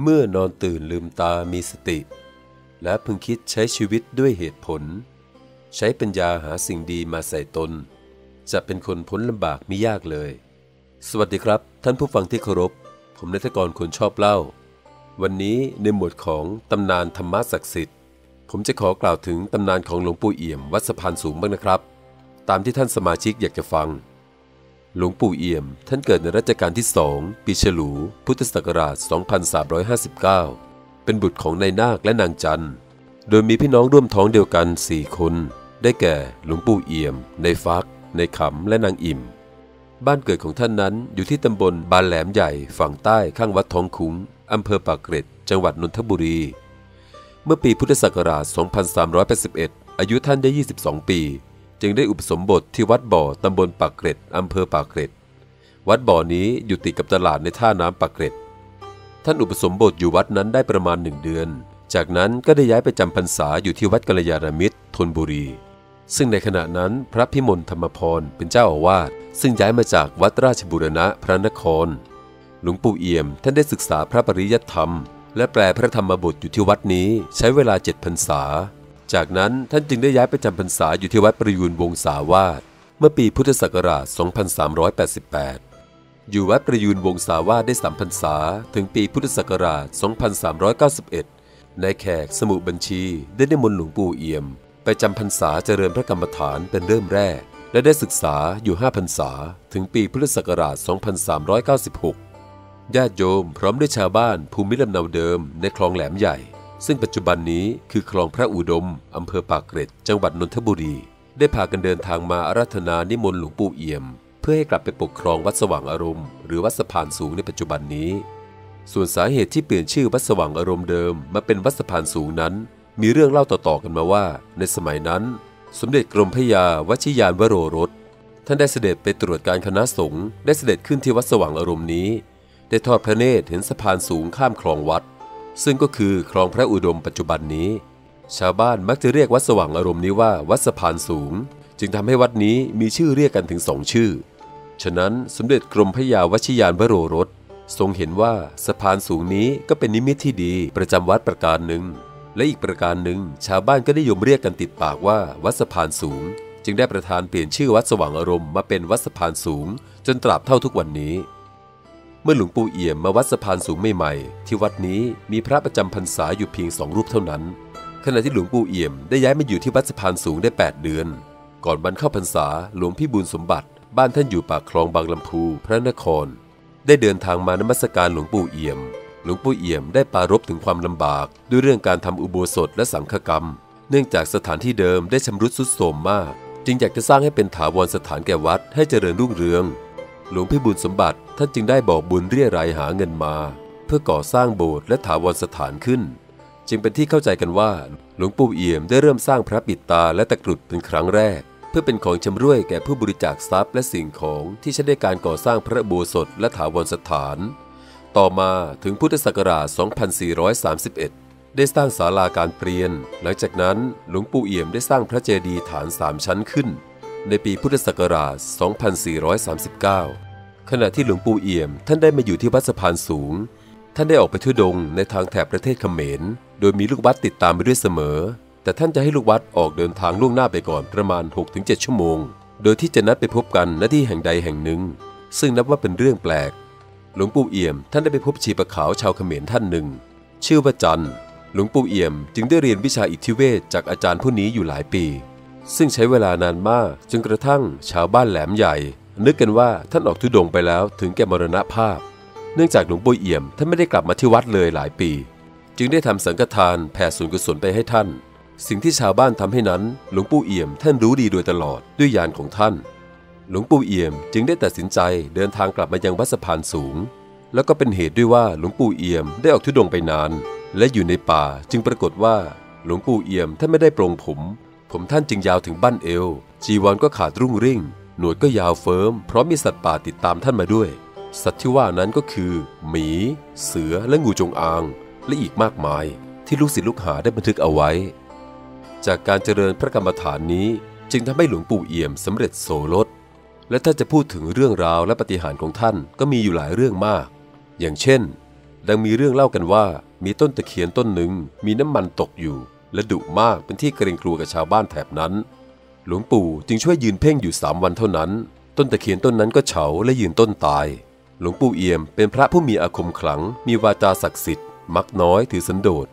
เมื่อนอนตื่นลืมตามีสติ และพึงคิดใช้ชีวิตด้วยเหตุผล ใช้ปัญญาหาสิ่งดีมาใส่ตน จะเป็นคนพ้นลำบากไม่ยากเลย สวัสดีครับ ท่านผู้ฟังที่เคารพ ผมนายทกรคนชอบเล่า วันนี้ในหมวดของตำนานธรรมะศักดิ์สิทธิ์ ผมจะขอกล่าวถึงตำนานของหลวงปู่เอี่ยมวัดสะพานสูงบ้างนะครับ ตามที่ท่านสมาชิกอยากจะฟัง หลวงปู่เอี่ยม ท่านเกิดในรัชกาลที่สองปีฉลู พุทธศักราช 2359 เป็นบุตรของนายนาคและนางจัน โดยมีพี่น้องร่วมท้องเดียวกัน 4 คน ได้แก่ หลวงปู่เอี่ยม ในฟัก ในขำ และนางอิ่ม บ้านเกิดของท่านนั้นอยู่ที่ตำบลบานแหลมใหญ่ฝั่งใต้ข้างวัดท้องคุ้งอำเภอปากเกร็ด จังหวัดนนทบุรี เมื่อปีพุทธศักราช 2381 อายุท่านได้ 22 ปี จึงได้อุปสมบทที่วัดบ่อตำบลปากเกร็ดอำเภอปากเกร็ด วัดบ่อนี้อยู่ติดกับตลาดในท่าน้ำปากเกร็ด ท่านอุปสมบทอยู่วัดนั้นได้ประมาณหนึ่งเดือน จากนั้นก็ได้ย้ายไปจำพรรษาอยู่ที่วัดกัลยาณมิตรธนบุรี ซึ่งในขณะนั้นพระพิมลธรรมพรเป็นเจ้าอาวาสซึ่งย้ายมาจากวัดราชบุรณะพระนคร หลวงปู่เอี่ยมท่านได้ศึกษาพระปริยัติธรรม และแปลพระธรรมบทอยู่ที่วัดนี้ใช้เวลาเจ็ดพรรษา จากนั้นท่านจึงได้ย้ายไปจำพรรษาอยู่ที่วัดประยูนวงศาวาสเมื่อปีพุทธศักราช 2388 อยู่วัดประยูนวงศาวาสได้สามพรรษา ถึงปีพุทธศักราช 2391 นายแขกสมุบัญชีได้นิมนหลวงปู่เอี่ยม ไปจำพรรษาเจริญพระกรรมฐานเป็นเริ่มแรก และได้ศึกษาอยู่5พรรษา ถึงปีพุทธศักราช 2396 ญาติโยมพร้อมด้วยชาวบ้านภูมิลำเนาเดิมในคลองแหลมใหญ่ ซึ่งปัจจุบันนี้คือคลองพระอุดม อำเภอปากเกร็ด จังหวัดนนทบุรี ได้พากันเดินทางมาอาราธนานิมนต์หลวงปู่เอี่ยม เพื่อให้กลับไปปกครองวัดสว่างอารมณ์ หรือวัดสะพานสูงในปัจจุบันนี้ ส่วนสาเหตุที่เปลี่ยนชื่อวัดสว่างอารมณ์เดิม มาเป็นวัดสะพานสูงนั้น มีเรื่องเล่าต่อๆกันมาว่า ในสมัยนั้น สมเด็จกรมพระยาวชิยานวโรรสท่านได้เสด็จไปตรวจการคณะสงฆ์ได้เสด็จขึ้นที่วัดสว่างอารมณ์นี้ ได้ทอดพระเนตรเห็นสะพานสูงข้ามคลองวัด ซึ่งก็คือคลองพระอุดมปัจจุบันนี้ ชาวบ้านมักจะเรียกวัดสว่างอารมณ์นี้ว่าวัดสะพานสูง จึงทำให้วัดนี้มีชื่อเรียกกันถึงสองชื่อ ฉะนั้นสมเด็จกรมพระยาวชิยานวโรรสทรงเห็นว่าสะพานสูงนี้ก็เป็นนิมิตที่ดีประจำวัดประการหนึ่ง และอีกประการหนึ่ง ชาวบ้านก็ได้ยมเรียกกันติดปากว่าวัดสะพานสูง จึงได้ประธานเปลี่ยนชื่อวัดสว่างอารมณ์มาเป็นวัดสะพานสูง จนตราบเท่าทุกวันนี้ เมื่อหลวงปู่เอี่ยมมาวัดสะพานสูงใหม่ๆ ที่วัดนี้มีพระประจำพรรษาอยู่เพียงสองรูปเท่านั้น ขณะที่หลวงปู่เอี่ยมได้ย้ายมาอยู่ที่วัดสะพานสูงได้ 8 เดือน ก่อนบรรเข้าพรรษาหลวงพี่บุญสมบัติ บ้านท่านอยู่ปากคลองบางลำพูพระนคร ได้เดินทางมานมัสการหลวงปู่เอี่ยม หลวงปู่เอี่ยมได้ปรารบถึงความลำบาก ด้วยเรื่องการทำอุโบสถและสังฆกรรม เนื่องจากสถานที่เดิมได้ชำรุดทรุดโทรมมาก จึงอยากจะสร้างให้เป็นถาวรสถานแก่วัดให้เจริญรุ่งเรือง หลวงพี่บุญสมบัติท่านจึงได้บอกบุญเรียรายหาเงินมา เพื่อก่อสร้างโบสถ์และถาวรสถานขึ้น จึงเป็นที่เข้าใจกันว่า หลวงปู่เอี่ยมได้เริ่มสร้างพระปิดตาและตะกรุดเป็นครั้งแรก เพื่อเป็นของชำร่วยแก่ผู้บริจาคทรัพย์และสิ่งของที่ใช้ในการก่อสร้างพระโบสถและถาวรสถาน ต่อมาถึงพุทธศักราช 2431ได้สร้างศาลาการเปลี่ยน หลังจากนั้นหลวงปู่เอี่ยมได้สร้างพระเจดีย์ฐานสามชั้นขึ้น ในปีพุทธศักราช 2439 ขณะที่หลวงปู่เอี่ยม ท่านได้มาอยู่ที่วัดสะพานสูง ท่านได้ออกไปทุดงในทางแถบประเทศเขมร โดยมีลูกวัดติดตามไปด้วยเสมอ แต่ท่านจะให้ลูกวัดออกเดินทางล่วงหน้าไปก่อนประมาณ 6-7 ชั่วโมง โดยที่จะนัดไปพบกันณที่แห่งใดแห่งหนึ่ง ซึ่งนับว่าเป็นเรื่องแปลก หลวงปู่เอี่ยม ท่านได้ไปพบชีปะขาวชาวเขมรท่านหนึ่ง ชื่อว่าจันหลวงปู่เอี่ยมจึงได้เรียนวิชาอิทธิเวชจากอาจารย์ผู้นี้อยู่หลายปี ซึ่งใช้เวลานานมากจนกระทั่งชาวบ้านแหลมใหญ่ นึกกันว่าท่านออกทุดงไปแล้วถึงแก่มรณภาพ เนื่องจากหลวงปู่เอี่ยมท่านไม่ได้กลับมาที่วัดเลยหลายปี จึงได้ทำสังฆทานแผ่ส่วนกุศลไปให้ท่าน สิ่งที่ชาวบ้านทำให้นั้นหลวงปู่เอี่ยมท่านรู้ดีโดยตลอดด้วยญาณของท่าน หลวงปู่เอี่ยมจึงได้ตัดสินใจเดินทางกลับมายังวัดสะพานสูง แล้วก็เป็นเหตุด้วยว่าหลวงปู่เอี่ยมได้ออกทุดงไปนาน และอยู่ในป่าจึงปรากฏว่าหลวงปู่เอี่ยมท่านไม่ได้ปลงผม ผมท่านจึงยาวถึงบั้นเอว จีวรก็ขาดรุ่งริ่ง หนวดก็ยาวเฟิร์ม เพราะมีสัตว์ป่าติดตามท่านมาด้วย สัตว์ที่ว่านั้นก็คือ หมี เสือและงูจงอาง และอีกมากมาย ที่ลูกศิษย์ลูกหาได้บันทึกเอาไว้ จากการเจริญพระกรรมฐานนี้จึงทำให้หลวงปู่เอี่ยมสำเร็จโสรสและถ้าจะพูดถึงเรื่องราวและปฏิหารของท่านก็มีอยู่หลายเรื่องมาก อย่างเช่น ดังมีเรื่องเล่ากันว่ามีต้นตะเคียนต้นหนึ่งมีน้ำมันตกอยู่ และดุมากเป็นที่เกรงกลัวกับชาวบ้านแถบนั้น หลวงปู่จึงช่วยยืนเพ่งอยู่สามวันเท่านั้น ต้นตะเคียนต้นนั้นก็เฉาและยืนต้นตาย หลวงปู่เอี่ยมเป็นพระผู้มีอาคมขลัง มีวาจาศักดิ์สิทธิ์ มักน้อยถือสันโดษ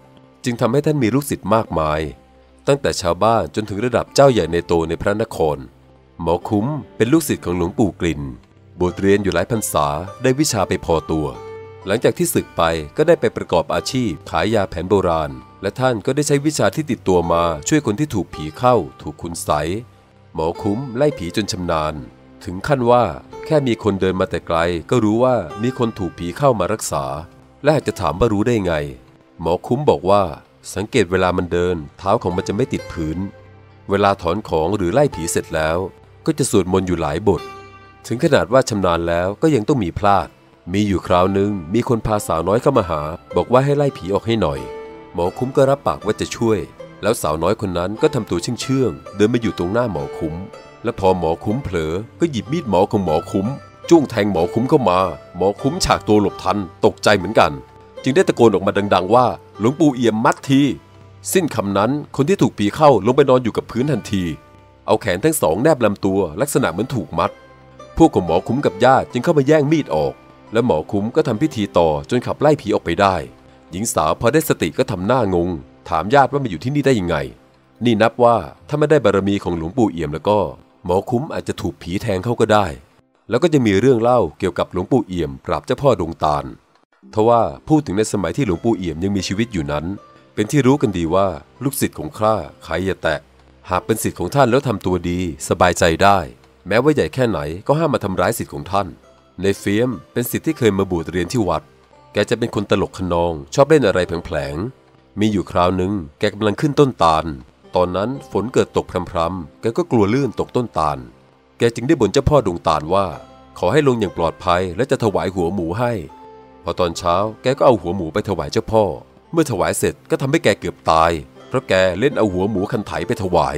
จึงทำให้ท่านมีลูกศิษย์มากมาย ตั้งแต่ชาวบ้านจนถึงระดับเจ้าใหญ่ในโตในพระนคร หมอคุ้มเป็นลูกศิษย์ของหลวงปู่กลิ่นบวชเรียนอยู่หลายพรรษาได้วิชาไปพอตัว หลังจากที่ศึกไปก็ได้ไปประกอบอาชีพขายยาแผนโบราณ และท่านก็ได้ใช้วิชาที่ติดตัวมาช่วยคนที่ถูกผีเข้า ถูกคุณไสหมอคุ้มไล่ผีจนชำนาญ ถึงขั้นว่าแค่มีคนเดินมาแต่ไกล ก็รู้ว่ามีคนถูกผีเข้ามารักษา และหากจะถามว่ารู้ได้ไง หมอคุ้มบอกว่า สังเกตเวลามันเดิน เท้าของมันจะไม่ติดพื้น เวลาถอนของหรือไล่ผีเสร็จแล้ว ก็จะสวดมนต์อยู่หลายบท ถึงขนาดว่าชำนาญแล้วก็ยังต้องมีพลาด มีอยู่คราวหนึ่งมีคนพาสาวน้อยเข้ามาหา บอกว่าให้ไล่ผีออกให้หน่อย หมอคุ้มก็รับปากว่าจะช่วย แล้วสาวน้อยคนนั้นก็ทำตัวเชื่องๆเดินมาอยู่ตรงหน้าหมอคุ้ม และพอหมอคุ้มเผลอ ก็หยิบมีดหมอของหมอคุ้มจ้วงแทงหมอคุ้มเข้ามา หมอคุ้มฉากตัวหลบทันตกใจเหมือนกัน จึงได้ตะโกนออกมาดัง ๆ ว่าหลวงปู่เอี่ยมมัดที สิ้นคำนั้นคนที่ถูกผีเข้าลงไปนอนอยู่กับพื้นทันที เอาแขนทั้งสองแนบลำตัวลักษณะเหมือนถูกมัด พวกของหมอคุ้มกับญาติจึงเข้ามาแย่งมีดออก และหมอคุ้มก็ทำพิธีต่อจนขับไล่ผีออกไปได้ หญิงสาวพอได้สติก็ทำหน้างง ถามญาติว่ามาอยู่ที่นี่ได้ยังไง นี่นับว่าถ้าไม่ได้บารมีของหลวงปู่เอี่ยมแล้วก็ หมอคุ้มอาจจะถูกผีแทงเข้าก็ได้ แล้วก็จะมีเรื่องเล่าเกี่ยวกับหลวงปู่เอี่ยมปราบเจ้าพ่อดวงตาลทว่าพูดถึงในสมัยที่หลวงปู่เอี่ยมยังมีชีวิตอยู่นั้น เป็นที่รู้กันดีว่าลูกศิษย์ของข้าใครอย่าแตะ หากเป็นศิษย์ของท่านแล้วทำตัวดีสบายใจได้ แม้ว่าใหญ่แค่ไหนก็ห้ามมาทำร้ายศิษย์ของท่าน ในเฟียมเป็นศิษย์ที่เคยมาบวชเรียนที่วัด จะเป็นคนตลกขนอง ชอบเล่นอะไรแผลงๆ มีอยู่คราวหนึ่งแกกำลังขึ้นต้นตาล ตอนนั้นฝนเกิดตกพรำๆ แกก็กลัวลื่นตกต้นตาล แกจึงได้บ่นเจ้าพ่อดวงตาลว่า ขอให้ลงอย่างปลอดภัยและจะถวายหัวหมูให้ พอตอนเช้าแกก็เอาหัวหมูไปถวายเจ้าพ่อ เมื่อถวายเสร็จก็ทำให้แกเกือบตาย เพราะแกเล่นเอาหัวหมูคันไถไปถวาย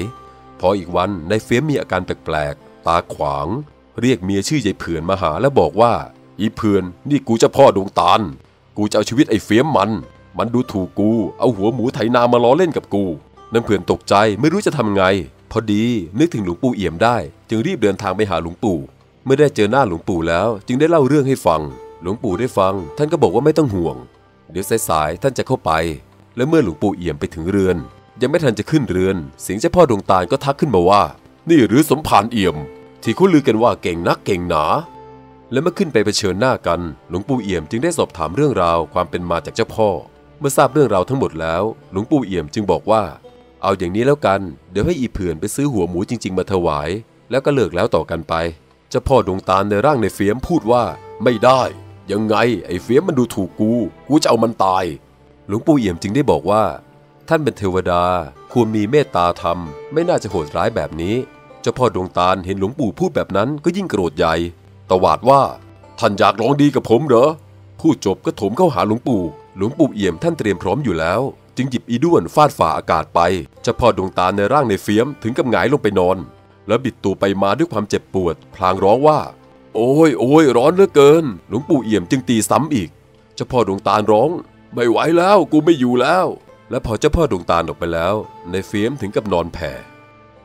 พออีกวันในเฟียมมีอาการแปลกๆ ตาขวาง เรียกเมียชื่อยายเผื่อนมาหาแล้วบอกว่าอีเผื่อนนี่กูเจ้าพ่อดวงตาล กูจะเอาชีวิตไอ้เฟียมมัน มันดูถูกกู เอาหัวหมูไถนามาล้อเล่นกับกูนางเผื่อนตกใจไม่รู้จะทำไง พอดีนึกถึงหลวงปู่เอี่ยมได้ จึงรีบเดินทางไปหาหลวงปู่ เมื่อได้เจอหน้าหลวงปู่แล้ว จึงได้เล่าเรื่องให้ฟัง หลวงปู่ได้ฟัง ท่านก็บอกว่าไม่ต้องห่วง เดี๋ยวสายๆท่านจะเข้าไป และเมื่อหลวงปู่เอี่ยมไปถึงเรือน ยังไม่ทันจะขึ้นเรือน เสียงเจ้าพ่อดวงตาลก็ทักขึ้นมาว่า นี่หรือสมภารเอี่ยม ที่เขาลือกันว่าเก่งนักเก่งหนา และเมื่อขึ้นไปเผชิญหน้ากัน หลวงปู่เอี่ยมจึงได้สอบถามเรื่องราวความเป็นมาจากเจ้าพ่อ เมื่อทราบเรื่องราวทั้งหมดแล้ว หลวงปู่เอี่ยมจึงบอกว่า เอาอย่างนี้แล้วกัน เดี๋ยวให้อีเผื่อนไปซื้อหัวหมูจริง ๆ มาถวาย แล้วก็เลิกแล้วต่อกันไป เจ้าพ่อดวงตาในร่างในเฟียมพูดว่า ไม่ได้ ยังไงไอ้เฟียมมันดูถูกกู กูจะเอามันตาย หลวงปู่เอี่ยมจึงได้บอกว่า ท่านเป็นเทวดา ควรมีเมตตาธรรม ไม่น่าจะโหดร้ายแบบนี้ เจ้าพ่อดวงตาเห็นหลวงปู่พูดแบบนั้นก็ยิ่งโกรธใหญ่ ตวาดว่า ท่านอยากลองดีกับผมเหรอ พูดจบก็ถมเข้าหาหลวงปู่ หลวงปู่เอี่ยมท่านเตรียมพร้อมอยู่แล้ว จึงหยิบอีด้วนฟาดฝ่าอากาศไปเจ้าพ่อดวงตาในร่างในเฟียมถึงกับหงายลงไปนอน แล้วบิดตัวไปมาด้วยความเจ็บปวด พลางร้องว่า โอ้ยโอ้ยร้อนเหลือเกิน หลวงปู่เอี่ยมจึงตีซ้ำอีกเจ้าพ่อดวงตาร้อง ไม่ไหวแล้วกูไม่อยู่แล้ว และพอเจ้าพ่อดวงตาออกไปแล้ว ในเฟียมถึงกับนอนแผ่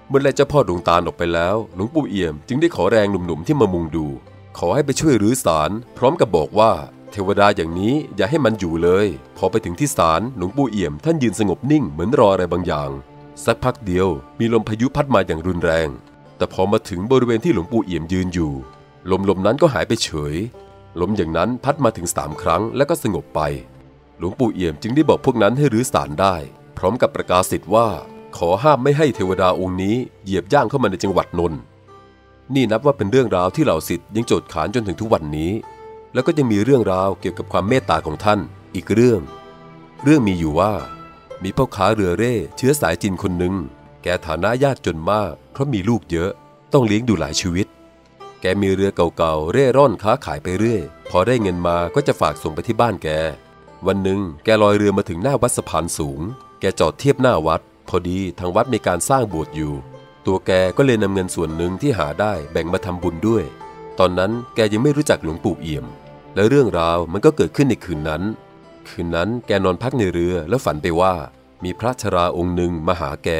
เมื่อไล่เจ้าพ่อดวงตาออกไปแล้ว หลวงปู่เอี่ยมจึงได้ขอแรงหนุ่มๆที่มามุงดู ขอให้ไปช่วยรื้อศาลพร้อมกับบอกว่า เทวดาอย่างนี้อย่าให้มันอยู่เลย พอไปถึงที่ศาลหลวงปู่เอี่ยมท่านยืนสงบนิ่งเหมือนรออะไรบางอย่าง สักพักเดียวมีลมพายุพัดมาอย่างรุนแรง แต่พอมาถึงบริเวณที่หลวงปู่เอี่ยมยืนอยู่ ลมลมนั้นก็หายไปเฉย ลมอย่างนั้นพัดมาถึงสามครั้งแล้วก็สงบไป หลวงปู่เอี่ยมจึงได้บอกพวกนั้นให้รื้อศาลได้ พร้อมกับประกาศสิทธิ์ว่า ขอห้ามไม่ให้เทวดาองค์นี้เหยียบย่างเข้ามาในจังหวัดนนท์ นี่นับว่าเป็นเรื่องราวที่เหล่าศิษย์ยังโจทย์ขานจนถึงทุกวันนี้ แล้วก็ยังมีเรื่องราวเกี่ยวกับความเมตตาของท่านอีกเรื่อง เรื่องมีอยู่ว่า มีพ่อค้าเรือเร่เชื้อสายจีนคนหนึ่งแกฐานะยากจนมาก เพราะมีลูกเยอะต้องเลี้ยงดูหลายชีวิต แกมีเรือเก่าๆเร่ร่อนค้าขายไปเรื่อย พอได้เงินมาก็จะฝากส่งไปที่บ้านแก วันหนึ่งแกลอยเรือมาถึงหน้าวัดสะพานสูง แกจอดเทียบหน้าวัด พอดีทางวัดมีการสร้างโบสถ์อยู่ ตัวแกก็เลยนำเงินส่วนหนึ่งที่หาได้แบ่งมาทำบุญด้วย ตอนนั้นแกยังไม่รู้จักหลวงปู่เอี่ยม และเรื่องราวมันก็เกิดขึ้นในคืนนั้น คืนนั้นแกนอนพักในเรือแล้วฝันไปว่า มีพระชราองค์หนึ่งมาหาแก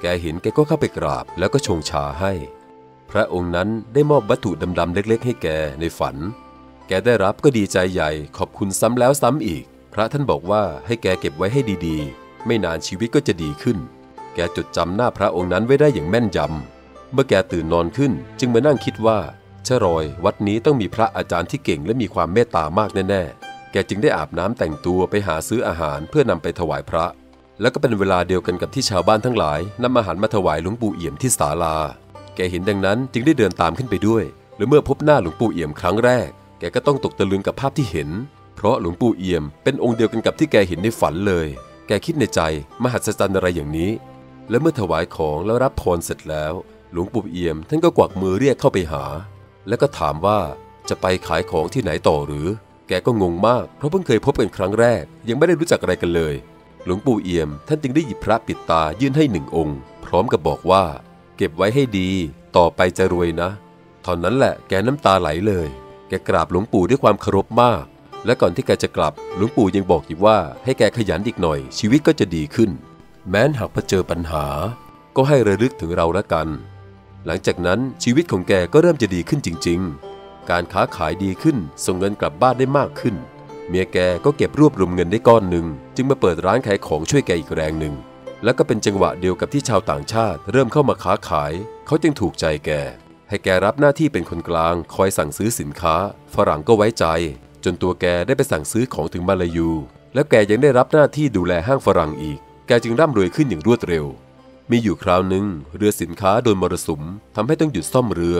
แกเห็นแกก็เข้าไปกราบแล้วก็ชงชาให้ พระองค์นั้นได้มอบวัตถุดำๆเล็ก ๆ ให้แกในฝัน แกได้รับก็ดีใจใหญ่ขอบคุณซ้ำแล้วซ้ำอีก พระท่านบอกว่าให้แกเก็บไว้ให้ดีๆ ไม่นานชีวิตก็จะดีขึ้น แกจดจำหน้าพระองค์นั้นไว้ได้อย่างแม่นยำ เมื่อแกตื่นนอนขึ้นจึงมานั่งคิดว่าชรอยวัดนี้ต้องมีพระอาจารย์ที่เก่งและมีความเมตตามากแน่ๆ แกจึงได้อาบน้ำแต่งตัวไปหาซื้ออาหารเพื่อนำไปถวายพระ แล้วก็เป็นเวลาเดียวกันกับที่ชาวบ้านทั้งหลายนำอาหารมาถวายหลวงปู่เอี่ยมที่ศาลา แกเห็นดังนั้นจึงได้เดินตามขึ้นไปด้วย และเมื่อพบหน้าหลวงปู่เอี่ยมครั้งแรก แกก็ต้องตกตะลึงกับภาพที่เห็น เพราะหลวงปู่เอี่ยมเป็นองค์เดียวกันกับที่แกเห็นในฝันเลย แกคิดในใจมหัศจรรย์อะไรอย่างนี้ และเมื่อถวายของแล้วรับพรเสร็จแล้ว หลวงปู่เอี่ยมท่านก็กวักมือเรียกเข้าไปหา แล้วก็ถามว่าจะไปขายของที่ไหนต่อหรือ แกก็งงมากเพราะเพิ่งเคยพบกันครั้งแรก ยังไม่ได้รู้จักอะไรกันเลย หลวงปู่เอี่ยมท่านจึงได้หยิบพระปิดตายื่นให้หนึ่งองค์ พร้อมกับบอกว่า เก็บไว้ให้ดีต่อไปจะรวยนะตอนนั้นแหละแกน้ำตาไหลเลย แกกราบหลวงปู่ด้วยความเคารพมาก และก่อนที่แกจะกลับหลวงปู่ยังบอกอีกว่าให้แกขยันอีกหน่อย ชีวิตก็จะดีขึ้น แม้นหากเจอปัญหา ก็ให้ระลึกถึงเราละกัน หลังจากนั้นชีวิตของแกก็เริ่มจะดีขึ้นจริง ๆ การค้าขายดีขึ้น ส่งเงินกลับบ้านได้มากขึ้น เมียแกก็เก็บรวบรวมเงินได้ก้อนหนึ่ง จึงมาเปิดร้านขายของช่วยแกอีกแรงหนึ่ง แล้วก็เป็นจังหวะเดียวกับที่ชาวต่างชาติ เริ่มเข้ามาค้าขาย เขาจึงถูกใจแก ให้แกรับหน้าที่เป็นคนกลาง คอยสั่งซื้อสินค้า ฝรั่งก็ไว้ใจ จนตัวแกได้ไปสั่งซื้อของถึงมาลายู แล้วแกยังได้รับหน้าที่ดูแลห้างฝรั่งอีก แกจึงร่ำรวยขึ้นอย่างรวดเร็ว มีอยู่คราวหนึ่งเรือสินค้าโดนมรสุมทำให้ต้องหยุดซ่อมเรือ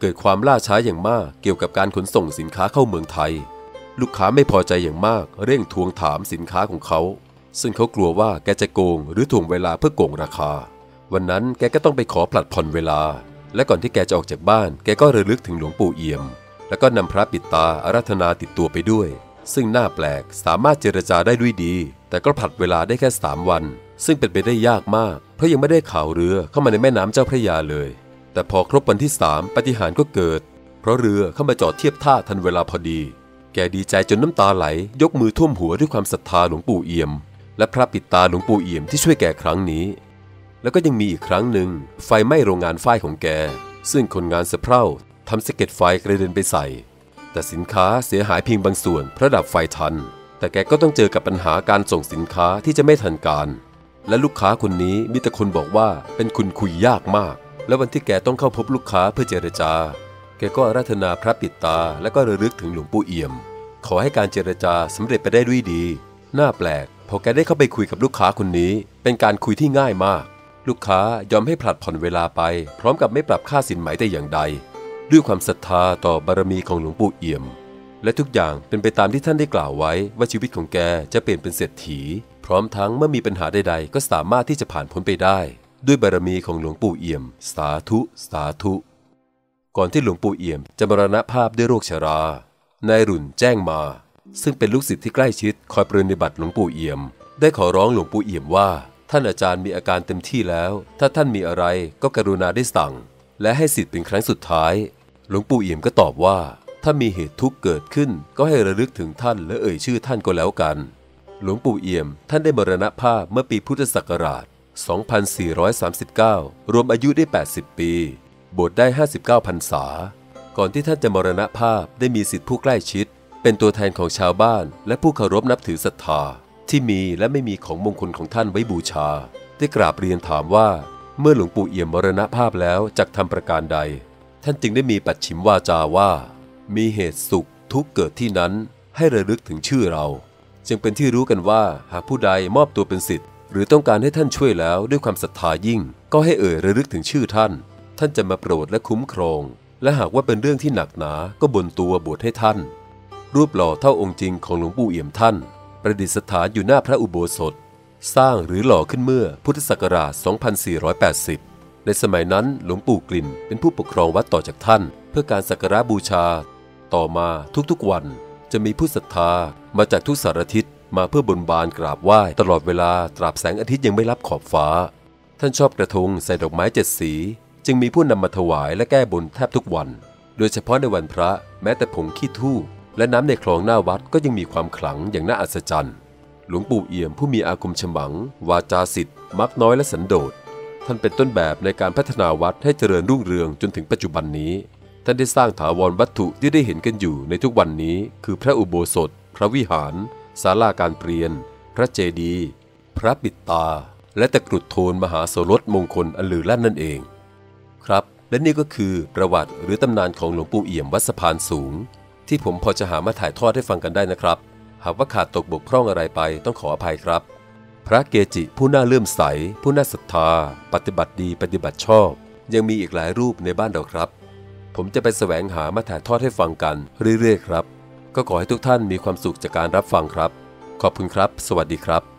เกิดความล่าช้าอย่างมากเกี่ยวกับการขนส่งสินค้าเข้าเมืองไทย ลูกค้าไม่พอใจอย่างมากเร่งทวงถามสินค้าของเขา ซึ่งเขากลัวว่าแกจะโกงหรือถ่วงเวลาเพื่อโกงราคา วันนั้นแกก็ต้องไปขอผลัดผ่อนเวลา และก่อนที่แกจะออกจากบ้าน แกก็ระลึกถึงหลวงปู่เอี่ยม แล้วก็นำพระปิดตาอาราธนาติดตัวไปด้วย ซึ่งน่าแปลกสามารถเจรจาได้ด้วยดี แต่ก็ผัดเวลาได้แค่สามวัน ซึ่งเป็นไปได้ยากมาก เพราะยังไม่ได้ข่าวเรือเข้ามาในแม่น้ำเจ้าพระยาเลย แต่พอครบวันที่สามปฏิหารก็เกิด เพราะเรือเข้ามาจอดเทียบท่าทันเวลาพอดี แกดีใจจนน้ำตาไหล ยกมือท่วมหัวด้วยความศรัทธาหลวงปู่เอี่ยม และพระปิดตาหลวงปู่เอี่ยมที่ช่วยแกครั้งนี้ แล้วก็ยังมีอีกครั้งหนึ่งไฟไหม้โรงงานฝ้ายของแก ซึ่งคนงานสะเพร่าทำสะเก็ดไฟกระเด็นไปใส่ แต่สินค้าเสียหายเพียงบางส่วนเพราะดับไฟทัน แต่แกก็ต้องเจอกับปัญหาการส่งสินค้าที่จะไม่ทันการ และลูกค้าคนนี้มีแต่คนบอกว่าเป็นคุณคุยยากมาก และวันที่แกต้องเข้าพบลูกค้าเพื่อเจรจา แกก็อาราธนาพระปิดตาและก็ระลึกถึงหลวงปู่เอี่ยม ขอให้การเจรจาสำเร็จไปได้ด้วยดี น่าแปลก พอแกได้เข้าไปคุยกับลูกค้าคนนี้ เป็นการคุยที่ง่ายมาก ลูกค้ายอมให้ผลัดผ่อนเวลาไป พร้อมกับไม่ปรับค่าสินไหมแต่อย่างใด ด้วยความศรัทธาต่อบารมีของหลวงปู่เอี่ยม และทุกอย่างเป็นไปตามที่ท่านได้กล่าวไว้ว่าชีวิตของแกจะเปลี่ยนเป็นเศรษฐี พร้อมทั้งเมื่อมีปัญหาใดๆ ก็สามารถที่จะผ่านพ้นไปได้ ด้วยบารมีของหลวงปู่เอี่ยม สาธุสาธุ ก่อนที่หลวงปู่เอี่ยมจะมรณภาพด้วยโรคชรานายรุ่นแจ้งมา ซึ่งเป็นลูกศิษย์ที่ใกล้ชิดคอยปรนนิบัติหลวงปู่เอี่ยม ได้ขอร้องหลวงปู่เอี่ยมว่า ท่านอาจารย์มีอาการเต็มที่แล้ว ถ้าท่านมีอะไรก็กรุณาได้สั่ง และให้สิทธิ์เป็นครั้งสุดท้าย หลวงปู่เอี่ยมก็ตอบว่า ถ้ามีเหตุทุกข์เกิดขึ้น ก็ให้ระลึกถึงท่านและเอ่ยชื่อท่านก็แล้วกัน หลวงปู่เอี่ยมท่านได้มรณภาพเมื่อปีพุทธศักราช 2439 รวมอายุได้ 80 ปี บวชได้ 59พรรษา ก่อนที่ท่านจะมรณภาพได้มีสิทธิผู้ใกล้ชิด เป็นตัวแทนของชาวบ้าน และผู้เคารพนับถือศรัทธา ที่มีและไม่มีของมงคลของท่านไว้บูชา ได้กราบเรียนถามว่า เมื่อหลวงปู่เอี่ยมมรณภาพแล้วจักทำประการใด ท่านจึงได้มีปัดฉิมวาจาว่า มีเหตุสุขทุกเกิดที่นั้นให้ระลึกถึงชื่อเรา จึงเป็นที่รู้กันว่าหากผู้ใดมอบตัวเป็นสิทธิ์หรือต้องการให้ท่านช่วยแล้วด้วยความศรัทธายิ่ง ก็ให้เอ่ยระลึกถึงชื่อท่าน ท่านจะมาโปรดและคุ้มครอง และหากว่าเป็นเรื่องที่หนักหนาก็บนตัวบวชให้ท่าน รูปหล่อเท่าองค์จริงของหลวงปู่เอี่ยมท่าน ประดิษฐานอยู่หน้าพระอุโบสถ สร้างหรือหล่อขึ้นเมื่อพุทธศักราช 2480 ในสมัยนั้นหลวงปู่กลิ่นเป็นผู้ปกครองวัดต่อจากท่าน เพื่อการสักการะบูชา ต่อมาทุกๆวันจะมีผู้ศรัทธามาจากทุกสารทิศมาเพื่อบนบานกราบไหว้ตลอดเวลาตราบแสงอาทิตย์ยังไม่รับขอบฟ้า ท่านชอบกระทงใส่ดอกไม้เจ็ดสี จึงมีผู้นำมาถวายและแก้บนแทบทุกวัน โดยเฉพาะในวันพระแม้แต่ผงขี้ทูบและน้ำในคลองหน้าวัดก็ยังมีความขลังอย่างน่าอัศจรรย์ หลวงปู่เอี่ยมผู้มีอาคมฉมัง วาจาสิทธิ์มักน้อยและสันโดษ ท่านเป็นต้นแบบในการพัฒนาวัดให้เจริญรุ่งเรืองจนถึงปัจจุบันนี้ ท่านได้สร้างถาวรวัตถุที่ได้เห็นกันอยู่ในทุกวันนี้ คือพระอุโบสถ พระวิหารศาลาการเปลี่ยน พระเจดีย์พระปิดตา และตะกรุดโทนมหาโสรสมงคลอันลือลั่นนั่นเอง ครับ และนี่ก็คือประวัติหรือตำนานของหลวงปู่เอี่ยมวัดสะพานสูง ที่ผมพอจะหามาถ่ายทอดให้ฟังกันได้นะครับ หากว่าขาดตกบกพร่องอะไรไปต้องขออภัยครับ พระเกจิผู้น่าเลื่อมใส ผู้น่าศรัทธา ปฏิบัติดีปฏิบัติชอบ ยังมีอีกหลายรูปในบ้านเราครับ ผมจะไปแสวงหามาถ่ายทอดให้ฟังกันเรื่อยๆครับ ก็ขอให้ทุกท่านมีความสุขจากการรับฟังครับ ขอบคุณครับ สวัสดีครับ